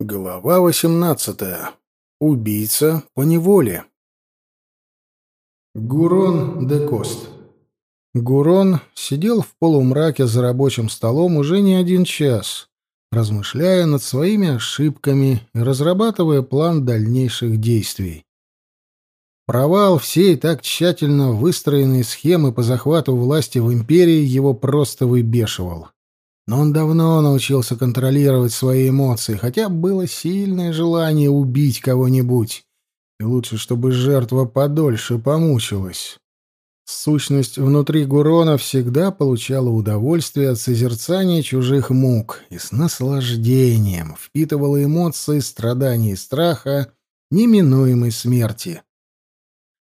Глава 18. Убийца по неволе. Гурон де Кост. Гурон сидел в полумраке за рабочим столом уже не один час, размышляя над своими ошибками и разрабатывая план дальнейших действий. Провал всей так тщательно выстроенной схемы по захвату власти в империи его просто выбешивал. Но он давно научился контролировать свои эмоции, хотя было сильное желание убить кого-нибудь. И лучше, чтобы жертва подольше помучилась. Сущность внутри Гурона всегда получала удовольствие от созерцания чужих мук и с наслаждением впитывала эмоции страданий и страха неминуемой смерти.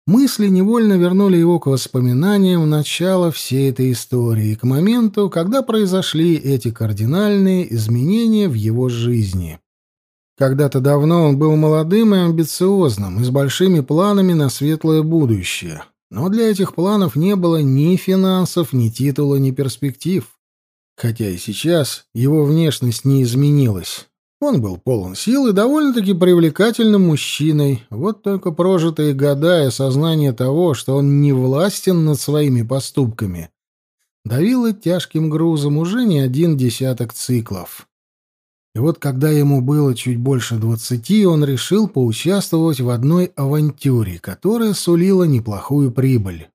Мысли невольно вернули его к воспоминаниям начала всей этой истории, к моменту, когда произошли эти кардинальные изменения в его жизни. Когда-то давно он был молодым и амбициозным, и с большими планами на светлое будущее. Но для этих планов не было ни финансов, ни титула, ни перспектив. Хотя и сейчас его внешность не изменилась. Он был полон сил и довольно-таки привлекательным мужчиной, вот только прожитые года и сознание того, что он не властен над своими поступками, давило тяжким грузом уже не один десяток циклов. И вот когда ему было чуть больше двадцати, он решил поучаствовать в одной авантюре, которая сулила неплохую прибыль.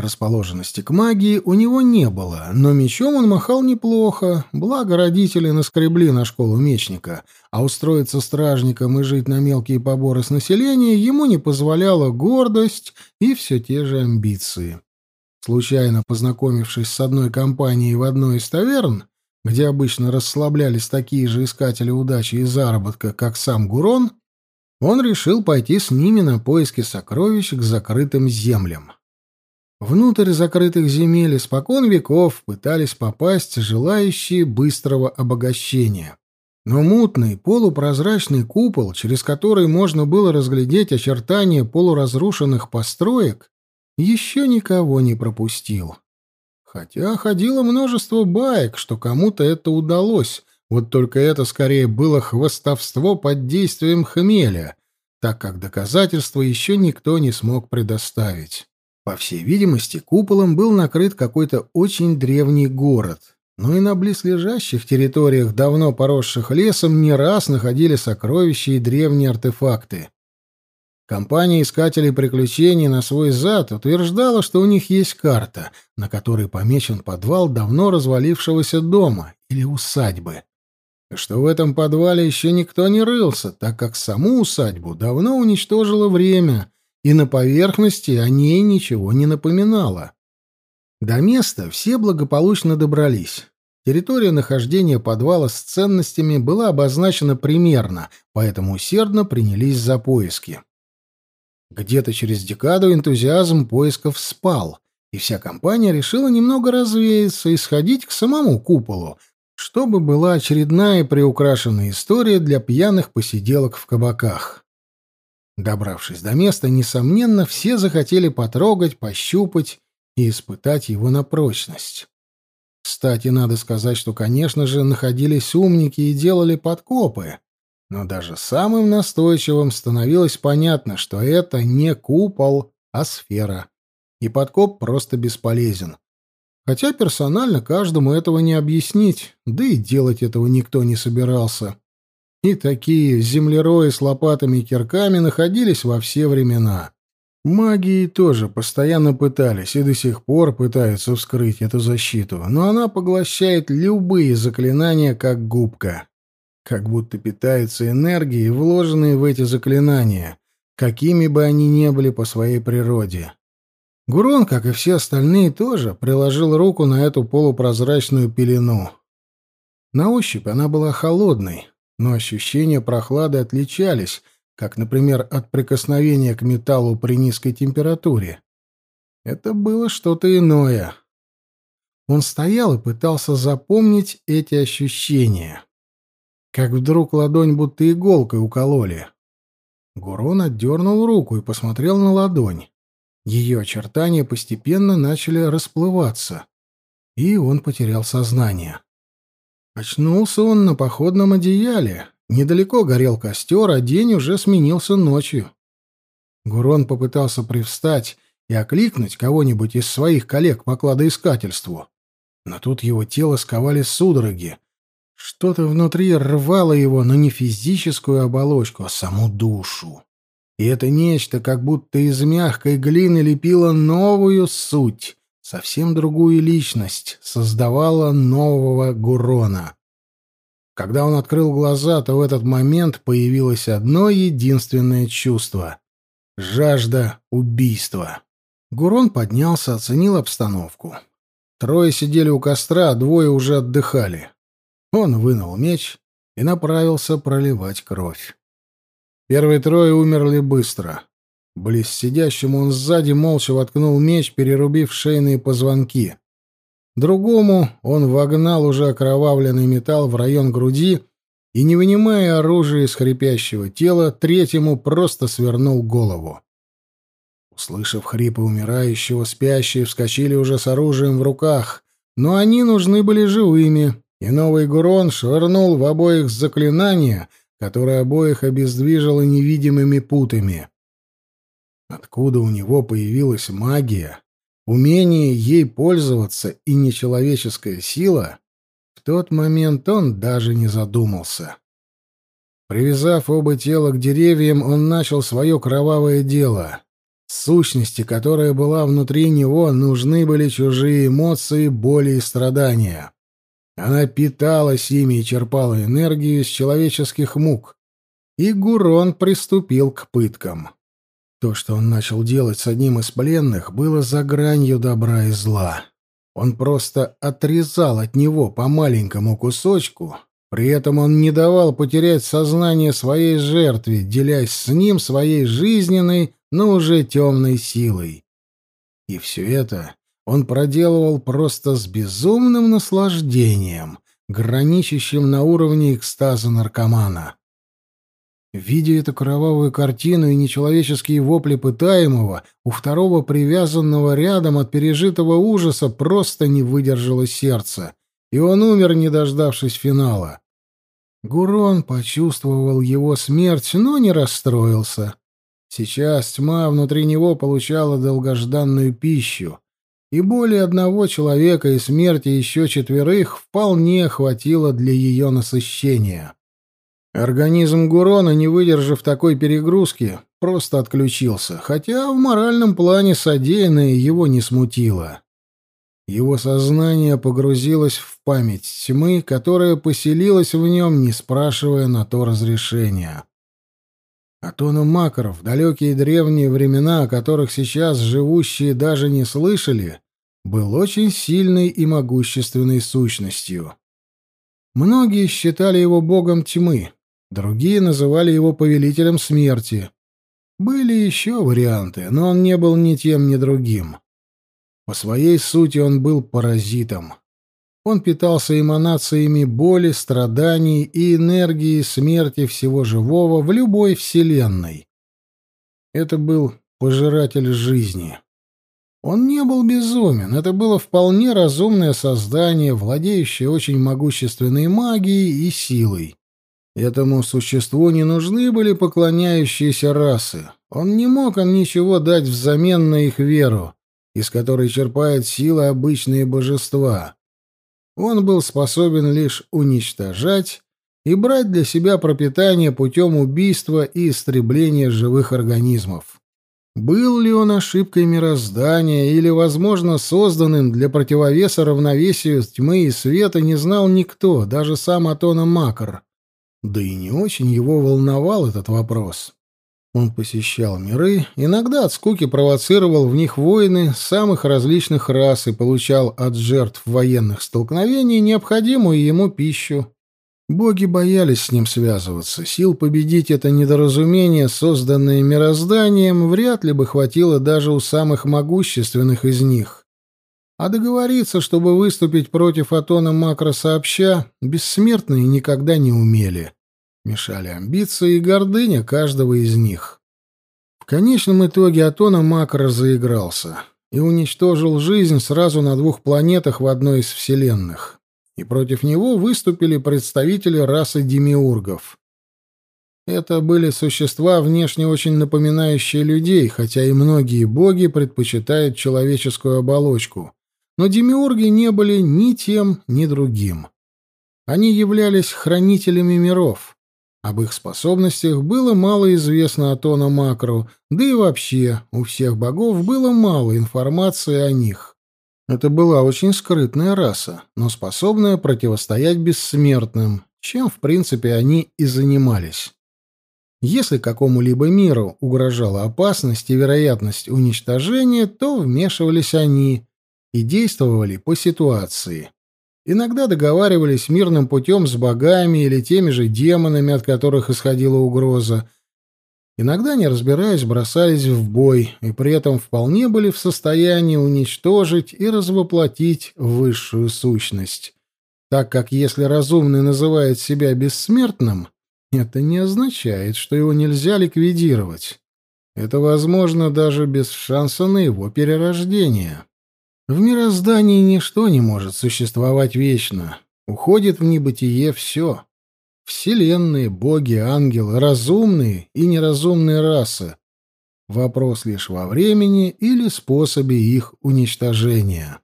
Расположенности к магии у него не было, но мечом он махал неплохо, благо родители наскребли на школу мечника, а устроиться стражником и жить на мелкие поборы с населения ему не позволяла гордость и все те же амбиции. Случайно познакомившись с одной компанией в одной из таверн, где обычно расслаблялись такие же искатели удачи и заработка, как сам Гурон, он решил пойти с ними на поиски сокровищ к закрытым землям. Внутрь закрытых земель испокон веков пытались попасть желающие быстрого обогащения. Но мутный, полупрозрачный купол, через который можно было разглядеть очертания полуразрушенных построек, еще никого не пропустил. Хотя ходило множество баек, что кому-то это удалось, вот только это скорее было хвостовство под действием хмеля, так как доказательства еще никто не смог предоставить. По всей видимости, куполом был накрыт какой-то очень древний город. Но и на близлежащих территориях, давно поросших лесом, не раз находили сокровища и древние артефакты. Компания искателей приключений на свой зад утверждала, что у них есть карта, на которой помечен подвал давно развалившегося дома или усадьбы. И что в этом подвале еще никто не рылся, так как саму усадьбу давно уничтожило время — и на поверхности о ней ничего не напоминало. До места все благополучно добрались. Территория нахождения подвала с ценностями была обозначена примерно, поэтому усердно принялись за поиски. Где-то через декаду энтузиазм поисков спал, и вся компания решила немного развеяться и сходить к самому куполу, чтобы была очередная приукрашенная история для пьяных посиделок в кабаках. Добравшись до места, несомненно, все захотели потрогать, пощупать и испытать его на прочность. Кстати, надо сказать, что, конечно же, находились умники и делали подкопы, но даже самым настойчивым становилось понятно, что это не купол, а сфера. И подкоп просто бесполезен. Хотя персонально каждому этого не объяснить, да и делать этого никто не собирался. И такие землерои с лопатами и кирками находились во все времена. Магии тоже постоянно пытались и до сих пор пытаются вскрыть эту защиту, но она поглощает любые заклинания как губка. Как будто питается энергией, вложенной в эти заклинания, какими бы они ни были по своей природе. Гурон, как и все остальные, тоже приложил руку на эту полупрозрачную пелену. На ощупь она была холодной, но ощущения прохлады отличались, как, например, от прикосновения к металлу при низкой температуре. Это было что-то иное. Он стоял и пытался запомнить эти ощущения. Как вдруг ладонь будто иголкой укололи. Гурон отдернул руку и посмотрел на ладонь. Ее очертания постепенно начали расплываться, и он потерял сознание. Очнулся он на походном одеяле. Недалеко горел костер, а день уже сменился ночью. Гурон попытался привстать и окликнуть кого-нибудь из своих коллег по кладоискательству. Но тут его тело сковали судороги. Что-то внутри рвало его, но не физическую оболочку, а саму душу. И это нечто как будто из мягкой глины лепило новую суть совсем другую личность, создавала нового Гурона. Когда он открыл глаза, то в этот момент появилось одно единственное чувство — жажда убийства. Гурон поднялся, оценил обстановку. Трое сидели у костра, а двое уже отдыхали. Он вынул меч и направился проливать кровь. Первые трое умерли быстро. Близ сидящему он сзади молча воткнул меч, перерубив шейные позвонки. Другому он вогнал уже окровавленный металл в район груди и, не вынимая оружия из хрипящего тела, третьему просто свернул голову. Услышав хрипы умирающего, спящие вскочили уже с оружием в руках, но они нужны были живыми, и новый Гурон швырнул в Откуда у него появилась магия, умение ей пользоваться и нечеловеческая сила, в тот момент он даже не задумался. Привязав оба тела к деревьям, он начал свое кровавое дело. Сущности, которая была внутри него, нужны были чужие эмоции, боли и страдания. Она питалась ими и черпала энергию из человеческих мук. И Гурон приступил к пыткам. То, что он начал делать с одним из пленных, было за гранью добра и зла. Он просто отрезал от него по маленькому кусочку, при этом он не давал потерять сознание своей жертве, делясь с ним своей жизненной, но уже темной силой. И все это он проделывал просто с безумным наслаждением, граничащим на уровне экстаза наркомана. Видя эту кровавую картину и нечеловеческие вопли пытаемого, у второго привязанного рядом от пережитого ужаса просто не выдержало сердце, и он умер, не дождавшись финала. Гурон почувствовал его смерть, но не расстроился. Сейчас тьма внутри него получала долгожданную пищу, и более одного человека и смерти еще четверых вполне хватило для ее насыщения. Организм Гурона, не выдержав такой перегрузки, просто отключился, хотя в моральном плане содеянное его не смутило. Его сознание погрузилось в память тьмы, которая поселилась в нем, не спрашивая на то разрешения. Атону Макаров, далекие древние времена, о которых сейчас живущие даже не слышали, был очень сильной и могущественной сущностью. Многие считали его богом тьмы, Другие называли его повелителем смерти. Были еще варианты, но он не был ни тем, ни другим. По своей сути он был паразитом. Он питался эманациями боли, страданий и энергии смерти всего живого в любой вселенной. Это был пожиратель жизни. Он не был безумен, это было вполне разумное создание, владеющее очень могущественной магией и силой. Этому существу не нужны были поклоняющиеся расы. Он не мог им ничего дать взамен на их веру, из которой черпают силы обычные божества. Он был способен лишь уничтожать и брать для себя пропитание путем убийства и истребления живых организмов. Был ли он ошибкой мироздания или, возможно, созданным для противовеса равновесию тьмы и света, не знал никто, даже сам Атона Макар — да и не очень его волновал этот вопрос. Он посещал миры, иногда от скуки провоцировал в них войны самых различных рас и получал от жертв военных столкновений необходимую ему пищу. Боги боялись с ним связываться, сил победить это недоразумение, созданное мирозданием, вряд ли бы хватило даже у самых могущественных из них. А договориться, чтобы выступить против Атона Макро сообща, бессмертные никогда не умели. Мешали амбиции и гордыня каждого из них. В конечном итоге Атона Макро заигрался и уничтожил жизнь сразу на двух планетах в одной из вселенных. И против него выступили представители расы демиургов. Это были существа, внешне очень напоминающие людей, хотя и многие боги предпочитают человеческую оболочку — но демиурги не были ни тем, ни другим. Они являлись хранителями миров. Об их способностях было мало известно Атона Макру, да и вообще у всех богов было мало информации о них. Это была очень скрытная раса, но способная противостоять бессмертным, чем, в принципе, они и занимались. Если какому-либо миру угрожала опасность и вероятность уничтожения, то вмешивались они, и действовали по ситуации. Иногда договаривались мирным путем с богами или теми же демонами, от которых исходила угроза. Иногда, не разбираясь, бросались в бой, и при этом вполне были в состоянии уничтожить и развоплотить высшую сущность. Так как если разумный называет себя бессмертным, это не означает, что его нельзя ликвидировать. Это возможно даже без шанса на его перерождение. В мироздании ничто не может существовать вечно. Уходит в небытие все. Вселенные, боги, ангелы, разумные и неразумные расы. Вопрос лишь во времени или способе их уничтожения.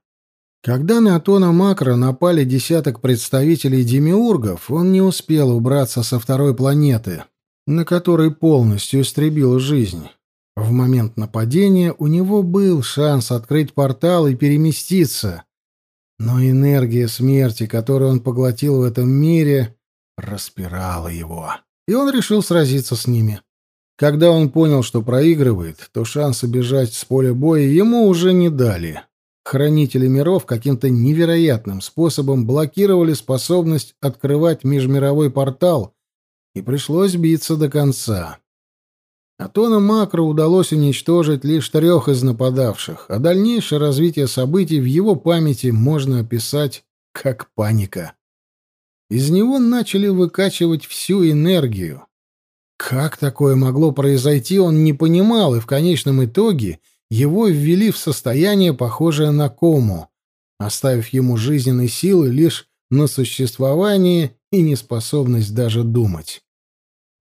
Когда на Атона Макро напали десяток представителей демиургов, он не успел убраться со второй планеты, на которой полностью истребил жизнь. В момент нападения у него был шанс открыть портал и переместиться. Но энергия смерти, которую он поглотил в этом мире, распирала его. И он решил сразиться с ними. Когда он понял, что проигрывает, то шанса бежать с поля боя ему уже не дали. Хранители миров каким-то невероятным способом блокировали способность открывать межмировой портал, и пришлось биться до конца. Атона Макро удалось уничтожить лишь трех из нападавших, а дальнейшее развитие событий в его памяти можно описать как паника. Из него начали выкачивать всю энергию. Как такое могло произойти, он не понимал, и в конечном итоге его ввели в состояние, похожее на кому, оставив ему жизненные силы лишь на существование и неспособность даже думать.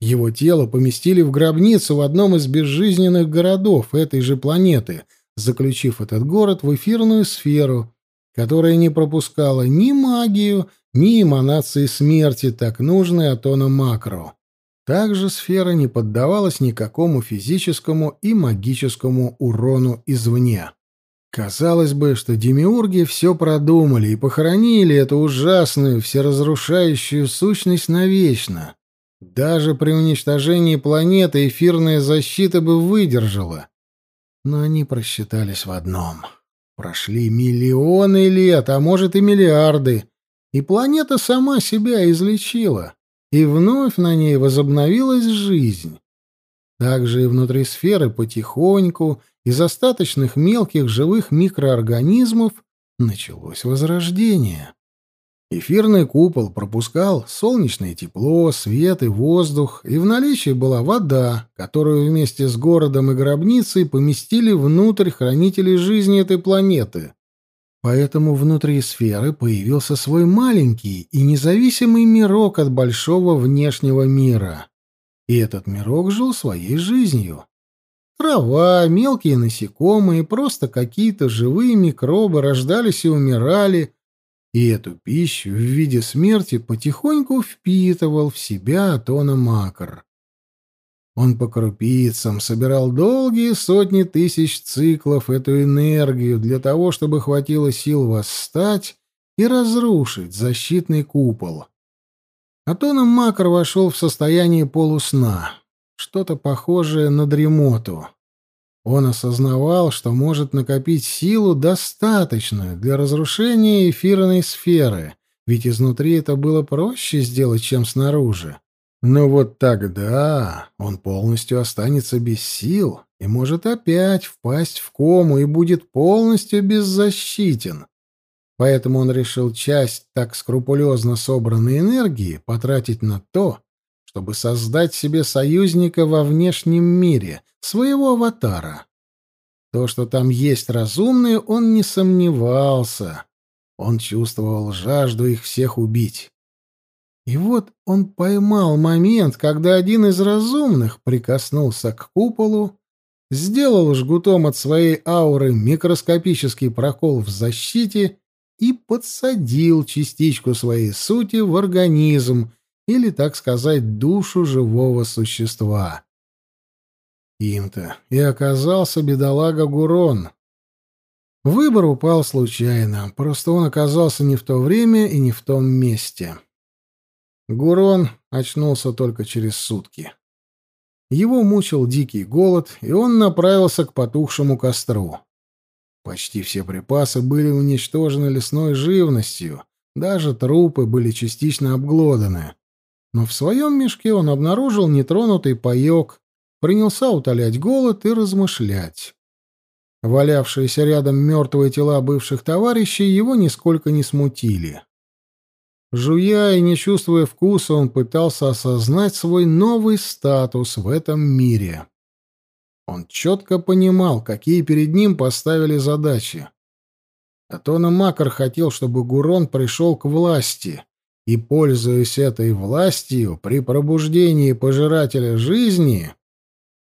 Его тело поместили в гробницу в одном из безжизненных городов этой же планеты, заключив этот город в эфирную сферу, которая не пропускала ни магию, ни эманации смерти, так нужной Атона Макро. Также сфера не поддавалась никакому физическому и магическому урону извне. Казалось бы, что демиурги все продумали и похоронили эту ужасную, всеразрушающую сущность навечно. Даже при уничтожении планеты эфирная защита бы выдержала. Но они просчитались в одном. Прошли миллионы лет, а может и миллиарды, и планета сама себя излечила, и вновь на ней возобновилась жизнь. Также и внутри сферы потихоньку из остаточных мелких живых микроорганизмов началось возрождение. Эфирный купол пропускал солнечное тепло, свет и воздух, и в наличии была вода, которую вместе с городом и гробницей поместили внутрь хранителей жизни этой планеты. Поэтому внутри сферы появился свой маленький и независимый мирок от большого внешнего мира. И этот мирок жил своей жизнью. Трава, мелкие насекомые, просто какие-то живые микробы рождались и умирали, и эту пищу в виде смерти потихоньку впитывал в себя Атона Макар. Он по крупицам собирал долгие сотни тысяч циклов эту энергию для того, чтобы хватило сил восстать и разрушить защитный купол. Атоном Макар вошел в состояние полусна, Он осознавал, что может накопить силу достаточно для разрушения эфирной сферы, ведь изнутри это было проще сделать, чем снаружи. Но вот тогда он полностью останется без сил и может опять впасть в кому и будет полностью беззащитен. Поэтому он решил часть так скрупулезно собранной энергии потратить на то, чтобы создать себе союзника во внешнем мире, своего аватара. То, что там есть разумные, он не сомневался. Он чувствовал жажду их всех убить. И вот он поймал момент, когда один из разумных прикоснулся к куполу, сделал жгутом от своей ауры микроскопический прокол в защите и подсадил частичку своей сути в организм, или, так сказать, душу живого существа. Им-то и оказался бедолага Гурон. Выбор упал случайно, просто он оказался не в то время и не в том месте. Гурон очнулся только через сутки. Его мучил дикий голод, и он направился к потухшему костру. Почти все припасы были уничтожены лесной живностью, даже трупы были частично обглоданы. Но в своем мешке он обнаружил нетронутый паек, принялся утолять голод и размышлять. Валявшиеся рядом мертвые тела бывших товарищей его нисколько не смутили. Жуя и не чувствуя вкуса, он пытался осознать свой новый статус в этом мире. Он четко понимал, какие перед ним поставили задачи. Атона Макар хотел, чтобы Гурон пришел к власти и, пользуясь этой властью, при пробуждении пожирателя жизни...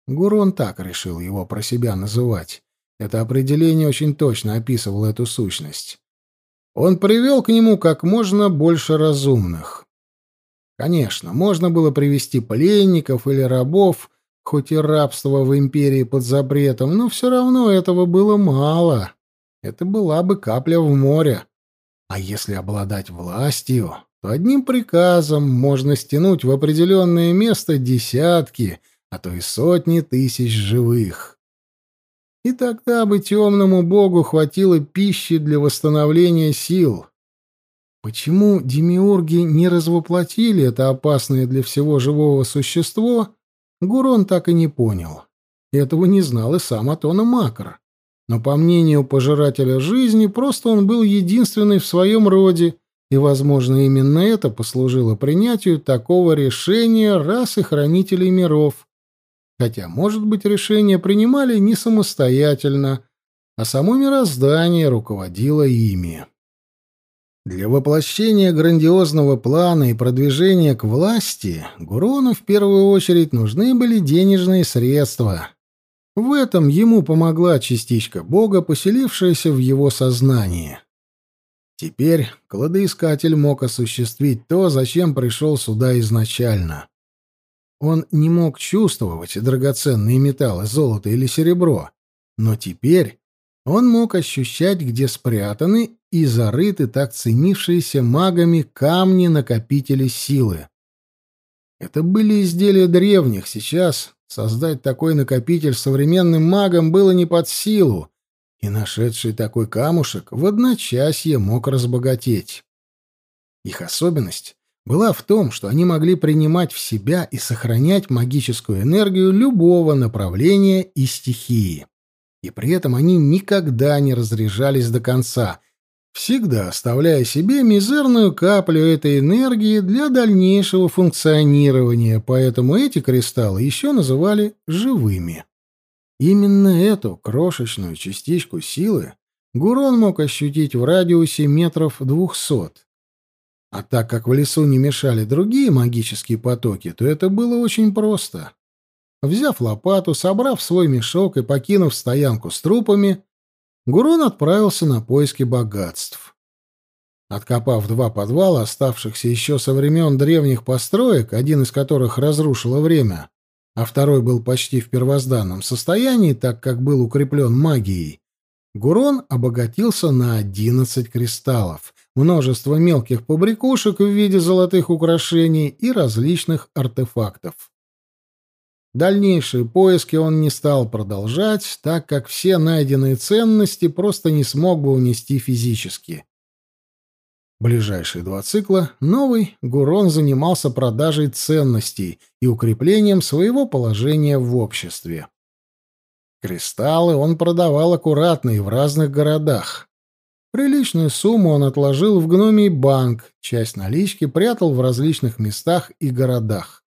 Гурон так решил его про себя называть. Это определение очень точно описывало эту сущность. Он привел к нему как можно больше разумных. Конечно, можно было привести пленников или рабов, хоть и рабство в империи под запретом, но все равно этого было мало. Это была бы капля в море. А если обладать властью, одним приказом можно стянуть в определенное место десятки, а то и сотни тысяч живых. И тогда бы темному богу хватило пищи для восстановления сил. Почему демиурги не развоплотили это опасное для всего живого существо, Гурон так и не понял. Этого не знал и сам Атона Макар. Но, по мнению пожирателя жизни, просто он был единственный в своем роде — и, возможно, именно это послужило принятию такого решения расы хранителей миров. Хотя, может быть, решение принимали не самостоятельно, а само мироздание руководило ими. Для воплощения грандиозного плана и продвижения к власти Гурону в первую очередь нужны были денежные средства. В этом ему помогла частичка Бога, поселившаяся в его сознании. Теперь кладоискатель мог осуществить то, зачем пришел сюда изначально. Он не мог чувствовать драгоценные металлы, золото или серебро, но теперь он мог ощущать, где спрятаны и зарыты так ценившиеся магами камни-накопители силы. Это были изделия древних, сейчас создать такой накопитель современным магам было не под силу, и нашедший такой камушек в одночасье мог разбогатеть. Их особенность была в том, что они могли принимать в себя и сохранять магическую энергию любого направления и стихии. И при этом они никогда не разряжались до конца, всегда оставляя себе мизерную каплю этой энергии для дальнейшего функционирования, поэтому эти кристаллы еще называли «живыми». Именно эту крошечную частичку силы Гурон мог ощутить в радиусе метров двухсот. А так как в лесу не мешали другие магические потоки, то это было очень просто. Взяв лопату, собрав свой мешок и покинув стоянку с трупами, Гурон отправился на поиски богатств. Откопав два подвала, оставшихся еще со времен древних построек, один из которых разрушило время, а второй был почти в первозданном состоянии, так как был укреплен магией, Гурон обогатился на одиннадцать кристаллов, множество мелких побрякушек в виде золотых украшений и различных артефактов. Дальнейшие поиски он не стал продолжать, так как все найденные ценности просто не смог бы унести физически. Ближайшие два цикла новый Гурон занимался продажей ценностей и укреплением своего положения в обществе. Кристаллы он продавал аккуратно и в разных городах. Приличную сумму он отложил в гномий банк, часть налички прятал в различных местах и городах.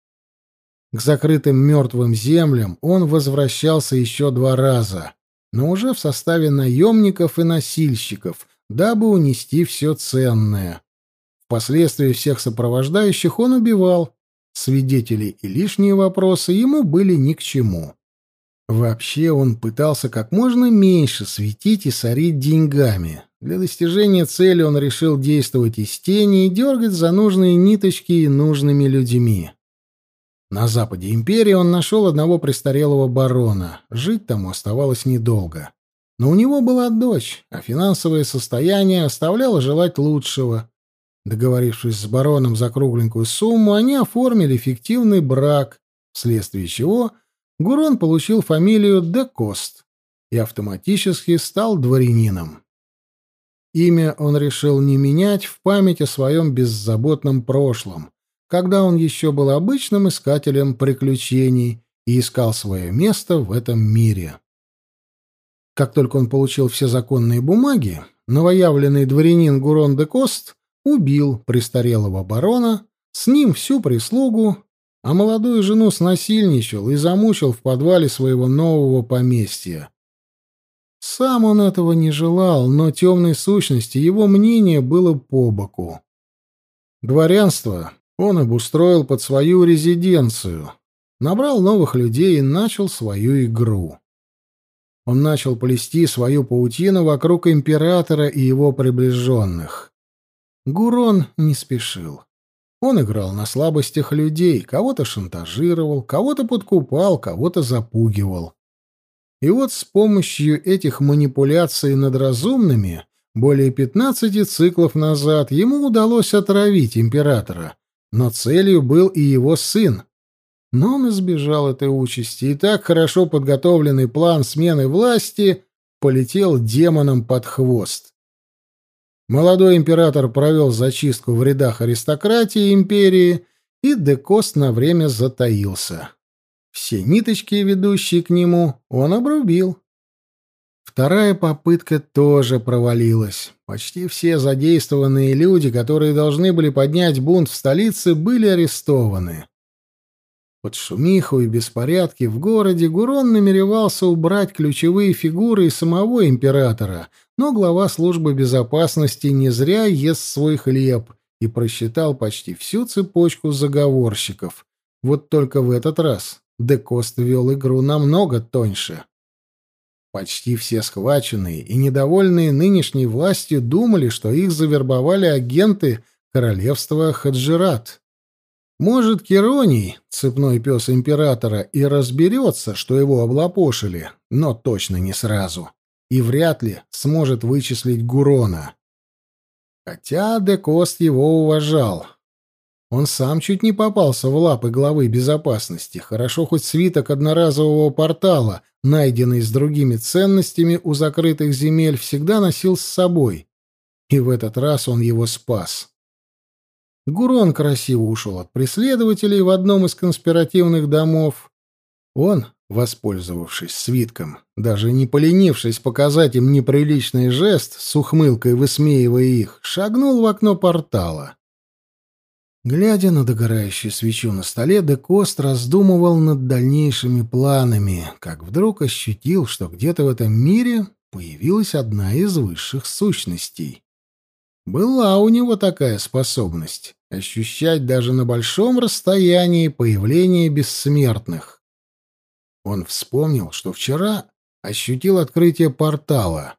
К закрытым мертвым землям он возвращался еще два раза, но уже в составе наемников и носильщиков — дабы унести все ценное. Впоследствии всех сопровождающих он убивал, свидетели и лишние вопросы ему были ни к чему. Вообще он пытался как можно меньше светить и сорить деньгами. Для достижения цели он решил действовать из тени и дергать за нужные ниточки и нужными людьми. На западе империи он нашел одного престарелого барона. Жить тому оставалось недолго. Но у него была дочь, а финансовое состояние оставляло желать лучшего. Договорившись с бароном за кругленькую сумму, они оформили фиктивный брак, вследствие чего Гурон получил фамилию де Кост и автоматически стал дворянином. Имя он решил не менять в память о своем беззаботном прошлом, когда он еще был обычным искателем приключений и искал свое место в этом мире. Как только он получил все законные бумаги, новоявленный дворянин Гурон де Кост убил престарелого барона, с ним всю прислугу, а молодую жену снасильничал и замучил в подвале своего нового поместья. Сам он этого не желал, но темной сущности его мнение было по боку. Дворянство он обустроил под свою резиденцию, набрал новых людей и начал свою игру он начал плести свою паутину вокруг императора и его приближенных. Гурон не спешил. Он играл на слабостях людей, кого-то шантажировал, кого-то подкупал, кого-то запугивал. И вот с помощью этих манипуляций над разумными более 15 циклов назад ему удалось отравить императора, но целью был и его сын, но он избежал этой участи, и так хорошо подготовленный план смены власти полетел демоном под хвост. Молодой император провел зачистку в рядах аристократии империи, и Декост на время затаился. Все ниточки, ведущие к нему, он обрубил. Вторая попытка тоже провалилась. Почти все задействованные люди, которые должны были поднять бунт в столице, были арестованы. Под шумиху и беспорядки в городе Гурон намеревался убрать ключевые фигуры и самого императора, но глава службы безопасности не зря ест свой хлеб и просчитал почти всю цепочку заговорщиков. Вот только в этот раз Декост вел игру намного тоньше. Почти все схваченные и недовольные нынешней властью думали, что их завербовали агенты королевства Хаджират — может, Кероний, цепной пес императора, и разберется, что его облапошили, но точно не сразу. И вряд ли сможет вычислить Гурона. Хотя Декост его уважал. Он сам чуть не попался в лапы главы безопасности. Хорошо хоть свиток одноразового портала, найденный с другими ценностями у закрытых земель, всегда носил с собой. И в этот раз он его спас. Гурон красиво ушел от преследователей в одном из конспиративных домов. Он, воспользовавшись свитком, даже не поленившись показать им неприличный жест, с ухмылкой высмеивая их, шагнул в окно портала. Глядя на догорающую свечу на столе, Декост раздумывал над дальнейшими планами, как вдруг ощутил, что где-то в этом мире появилась одна из высших сущностей. Была у него такая способность — ощущать даже на большом расстоянии появление бессмертных. Он вспомнил, что вчера ощутил открытие портала,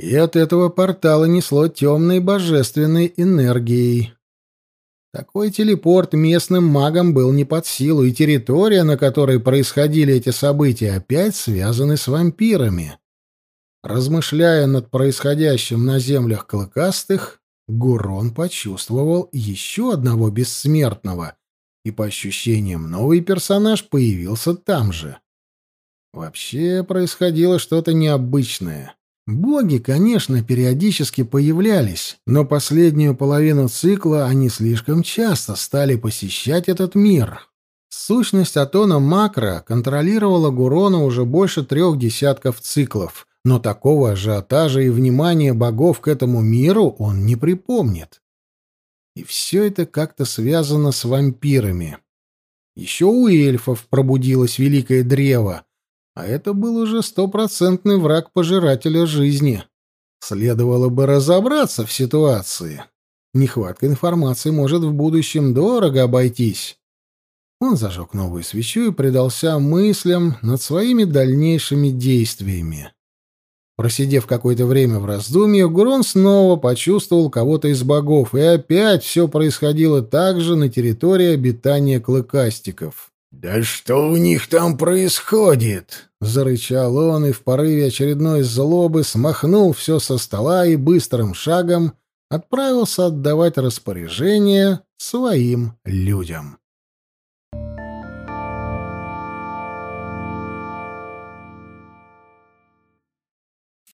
и от этого портала несло темной божественной энергией. Такой телепорт местным магам был не под силу, и территория, на которой происходили эти события, опять связаны с вампирами. Размышляя над происходящим на землях клыкастых, Гурон почувствовал еще одного бессмертного, и, по ощущениям, новый персонаж появился там же. Вообще происходило что-то необычное. Боги, конечно, периодически появлялись, но последнюю половину цикла они слишком часто стали посещать этот мир. Сущность Атона Макро контролировала Гурона уже больше трех десятков циклов — но такого ажиотажа и внимания богов к этому миру он не припомнит. И все это как-то связано с вампирами. Еще у эльфов пробудилось великое древо, а это был уже стопроцентный враг пожирателя жизни. Следовало бы разобраться в ситуации. Нехватка информации может в будущем дорого обойтись. Он зажег новую свечу и предался мыслям над своими дальнейшими действиями. Просидев какое-то время в раздумье, Грон снова почувствовал кого-то из богов, и опять все происходило так же на территории обитания клыкастиков. «Да что у них там происходит?» — зарычал он и в порыве очередной злобы смахнул все со стола и быстрым шагом отправился отдавать распоряжение своим людям.